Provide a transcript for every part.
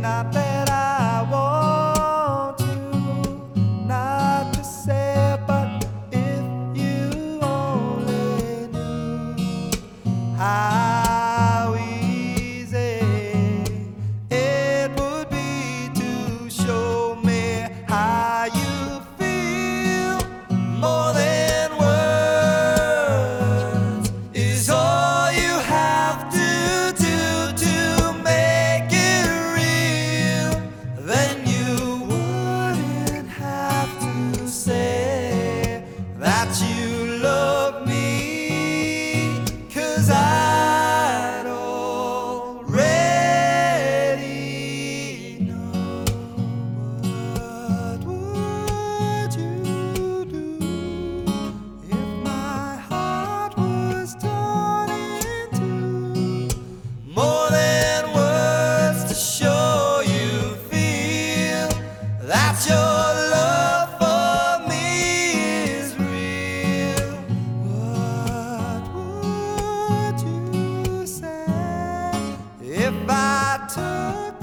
not there. more than words to show you feel that your love for me is real. What would you say if I took?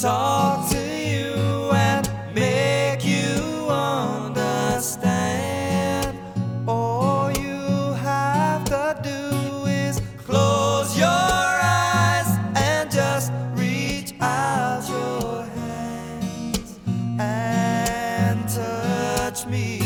talk to you and make you understand. All you have to do is close your eyes and just reach out your hands and touch me.